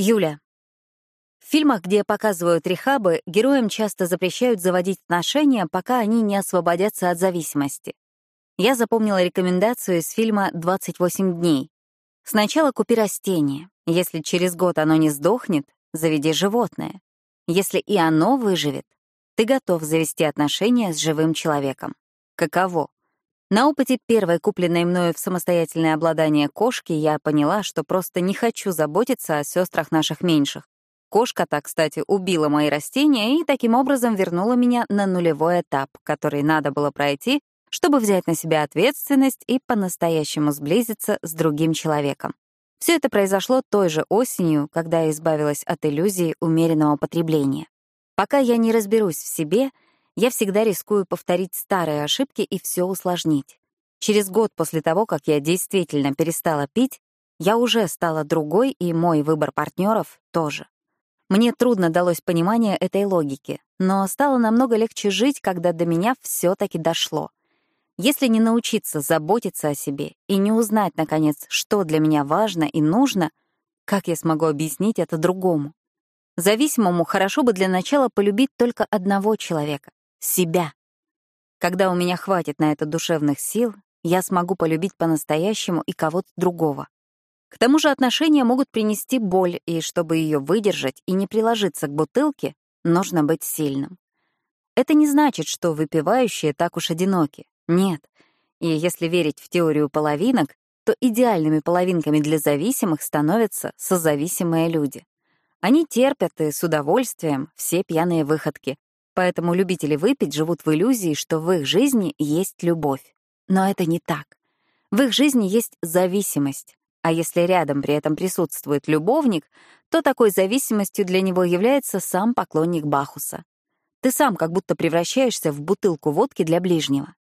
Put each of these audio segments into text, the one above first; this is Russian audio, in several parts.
Юля. В фильмах, где показывают рехабы, героям часто запрещают заводить отношения, пока они не освободятся от зависимости. Я запомнила рекомендацию из фильма «28 дней». Сначала купи растение. Если через год оно не сдохнет, заведи животное. Если и оно выживет, ты готов завести отношения с живым человеком. Каково? На опыте первой купленной мною в самостоятельное обладание кошки я поняла, что просто не хочу заботиться о сестрах наших меньших. Кошка-то, кстати, убила мои растения и таким образом вернула меня на нулевой этап, который надо было пройти, чтобы взять на себя ответственность и по-настоящему сблизиться с другим человеком. Все это произошло той же осенью, когда я избавилась от иллюзии умеренного потребления. Пока я не разберусь в себе, я всегда рискую повторить старые ошибки и все усложнить. Через год после того, как я действительно перестала пить, я уже стала другой, и мой выбор партнеров тоже. Мне трудно далось понимание этой логики, но стало намного легче жить, когда до меня все таки дошло. Если не научиться заботиться о себе и не узнать, наконец, что для меня важно и нужно, как я смогу объяснить это другому? Зависимому хорошо бы для начала полюбить только одного человека — себя. Когда у меня хватит на это душевных сил, я смогу полюбить по-настоящему и кого-то другого. К тому же отношения могут принести боль, и чтобы ее выдержать и не приложиться к бутылке, нужно быть сильным. Это не значит, что выпивающие так уж одиноки. Нет. И если верить в теорию половинок, то идеальными половинками для зависимых становятся созависимые люди. Они терпят и с удовольствием все пьяные выходки, поэтому любители выпить живут в иллюзии, что в их жизни есть любовь. Но это не так. В их жизни есть зависимость, а если рядом при этом присутствует любовник, то такой зависимостью для него является сам поклонник Бахуса. Ты сам как будто превращаешься в бутылку водки для ближнего.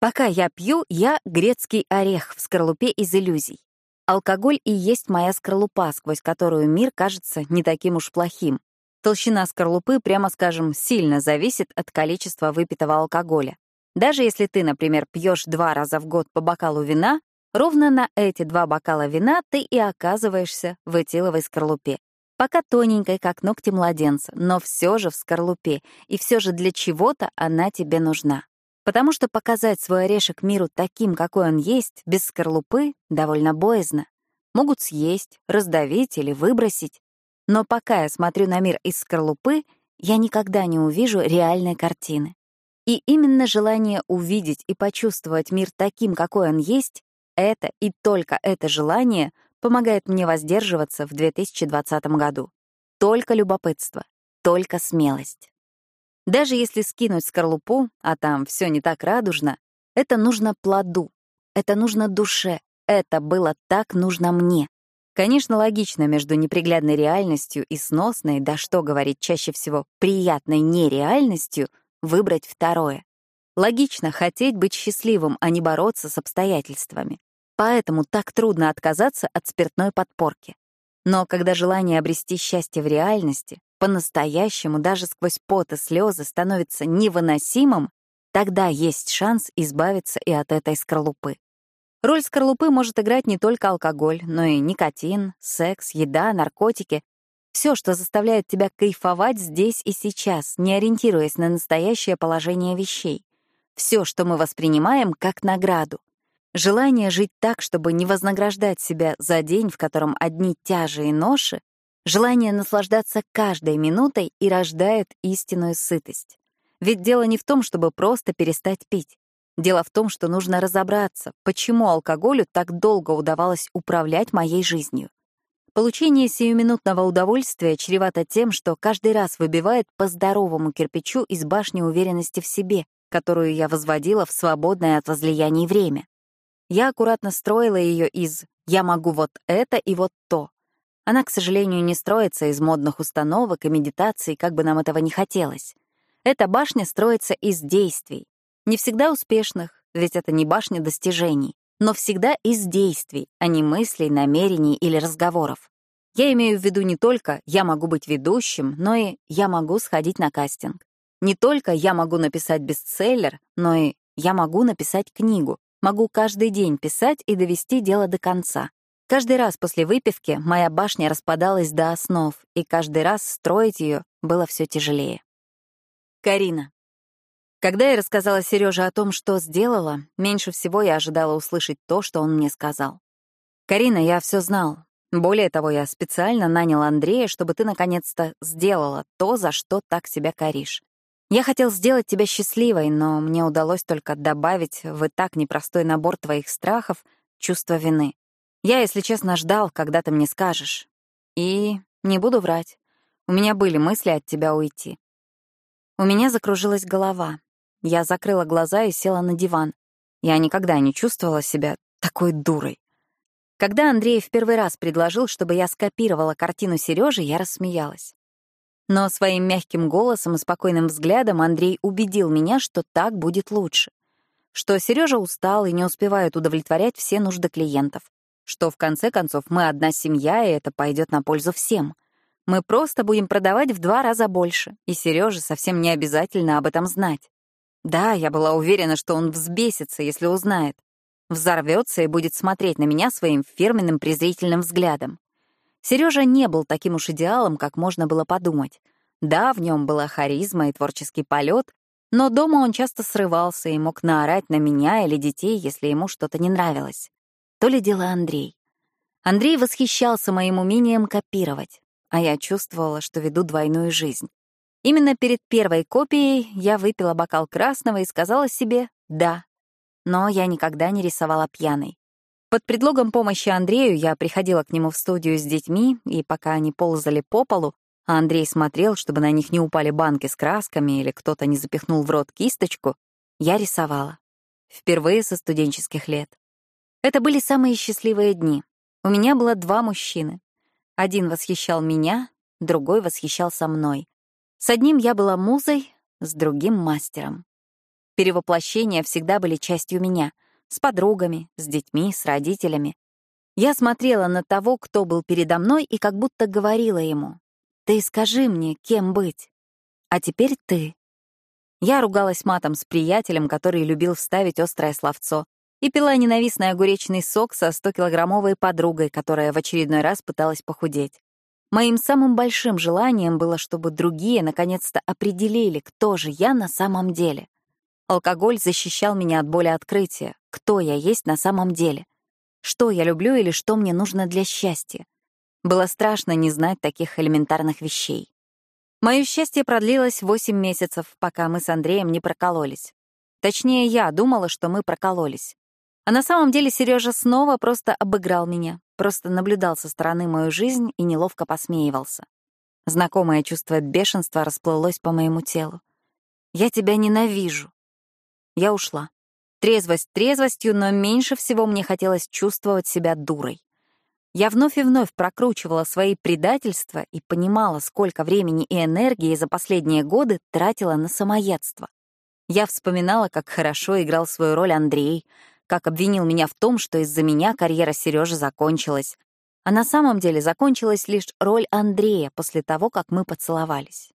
Пока я пью, я грецкий орех в скорлупе из иллюзий. Алкоголь и есть моя скорлупа, сквозь которую мир кажется не таким уж плохим. Толщина скорлупы, прямо скажем, сильно зависит от количества выпитого алкоголя. Даже если ты, например, пьешь два раза в год по бокалу вина, ровно на эти два бокала вина ты и оказываешься в этиловой скорлупе. Пока тоненькой, как ногти младенца, но все же в скорлупе, и все же для чего-то она тебе нужна. Потому что показать свой орешек миру таким, какой он есть, без скорлупы, довольно боязно. Могут съесть, раздавить или выбросить. Но пока я смотрю на мир из скорлупы, я никогда не увижу реальной картины. И именно желание увидеть и почувствовать мир таким, какой он есть, это и только это желание помогает мне воздерживаться в 2020 году. Только любопытство, только смелость. Даже если скинуть скорлупу, а там все не так радужно, это нужно плоду, это нужно душе, это было так нужно мне. Конечно, логично между неприглядной реальностью и сносной, да что говорить чаще всего, приятной нереальностью, выбрать второе. Логично хотеть быть счастливым, а не бороться с обстоятельствами. Поэтому так трудно отказаться от спиртной подпорки. Но когда желание обрести счастье в реальности, по-настоящему даже сквозь пот и слезы становится невыносимым, тогда есть шанс избавиться и от этой скорлупы. Роль скорлупы может играть не только алкоголь, но и никотин, секс, еда, наркотики. Все, что заставляет тебя кайфовать здесь и сейчас, не ориентируясь на настоящее положение вещей. Все, что мы воспринимаем как награду. Желание жить так, чтобы не вознаграждать себя за день, в котором одни тяжи и ноши, Желание наслаждаться каждой минутой и рождает истинную сытость. Ведь дело не в том, чтобы просто перестать пить. Дело в том, что нужно разобраться, почему алкоголю так долго удавалось управлять моей жизнью. Получение сиюминутного удовольствия чревато тем, что каждый раз выбивает по здоровому кирпичу из башни уверенности в себе, которую я возводила в свободное от возлияний время. Я аккуратно строила ее из «я могу вот это и вот то», она, к сожалению, не строится из модных установок и медитаций, как бы нам этого не хотелось. Эта башня строится из действий. Не всегда успешных, ведь это не башня достижений, но всегда из действий, а не мыслей, намерений или разговоров. Я имею в виду не только «я могу быть ведущим», но и «я могу сходить на кастинг». Не только «я могу написать бестселлер», но и «я могу написать книгу», могу каждый день писать и довести дело до конца. Каждый раз после выпивки моя башня распадалась до основ, и каждый раз строить ее было все тяжелее. Карина. Когда я рассказала Сереже о том, что сделала, меньше всего я ожидала услышать то, что он мне сказал. «Карина, я все знал. Более того, я специально нанял Андрея, чтобы ты наконец-то сделала то, за что так себя коришь. Я хотел сделать тебя счастливой, но мне удалось только добавить в и так непростой набор твоих страхов чувство вины. Я, если честно, ждал, когда ты мне скажешь. И не буду врать. У меня были мысли от тебя уйти. У меня закружилась голова. Я закрыла глаза и села на диван. Я никогда не чувствовала себя такой дурой. Когда Андрей в первый раз предложил, чтобы я скопировала картину Сережи, я рассмеялась. Но своим мягким голосом и спокойным взглядом Андрей убедил меня, что так будет лучше. Что Сережа устал и не успевает удовлетворять все нужды клиентов. Что в конце концов мы одна семья, и это пойдет на пользу всем. Мы просто будем продавать в два раза больше, и Сереже совсем не обязательно об этом знать. Да, я была уверена, что он взбесится, если узнает. Взорвется и будет смотреть на меня своим фирменным презрительным взглядом. Сережа не был таким уж идеалом, как можно было подумать. Да, в нем была харизма и творческий полет, но дома он часто срывался и мог наорать на меня или детей, если ему что-то не нравилось. То ли дело Андрей. Андрей восхищался моим умением копировать, а я чувствовала, что веду двойную жизнь. Именно перед первой копией я выпила бокал красного и сказала себе «да». Но я никогда не рисовала пьяной. Под предлогом помощи Андрею я приходила к нему в студию с детьми, и пока они ползали по полу, а Андрей смотрел, чтобы на них не упали банки с красками или кто-то не запихнул в рот кисточку, я рисовала. Впервые со студенческих лет. Это были самые счастливые дни. У меня было два мужчины. Один восхищал меня, другой восхищался мной. С одним я была музой, с другим — мастером. Перевоплощения всегда были частью меня — с подругами, с детьми, с родителями. Я смотрела на того, кто был передо мной, и как будто говорила ему, «Ты скажи мне, кем быть? А теперь ты». Я ругалась матом с приятелем, который любил вставить острое словцо, и пила ненавистный огуречный сок со 100-килограммовой подругой, которая в очередной раз пыталась похудеть. Моим самым большим желанием было, чтобы другие наконец-то определили, кто же я на самом деле. Алкоголь защищал меня от боли открытия, кто я есть на самом деле, что я люблю или что мне нужно для счастья. Было страшно не знать таких элементарных вещей. Мое счастье продлилось 8 месяцев, пока мы с Андреем не прокололись. Точнее, я думала, что мы прокололись. А на самом деле Сережа снова просто обыграл меня, просто наблюдал со стороны мою жизнь и неловко посмеивался. Знакомое чувство бешенства расплылось по моему телу. «Я тебя ненавижу». Я ушла. Трезвость трезвостью, но меньше всего мне хотелось чувствовать себя дурой. Я вновь и вновь прокручивала свои предательства и понимала, сколько времени и энергии за последние годы тратила на самоедство. Я вспоминала, как хорошо играл свою роль Андрей, как обвинил меня в том, что из-за меня карьера Сережи закончилась. А на самом деле закончилась лишь роль Андрея после того, как мы поцеловались.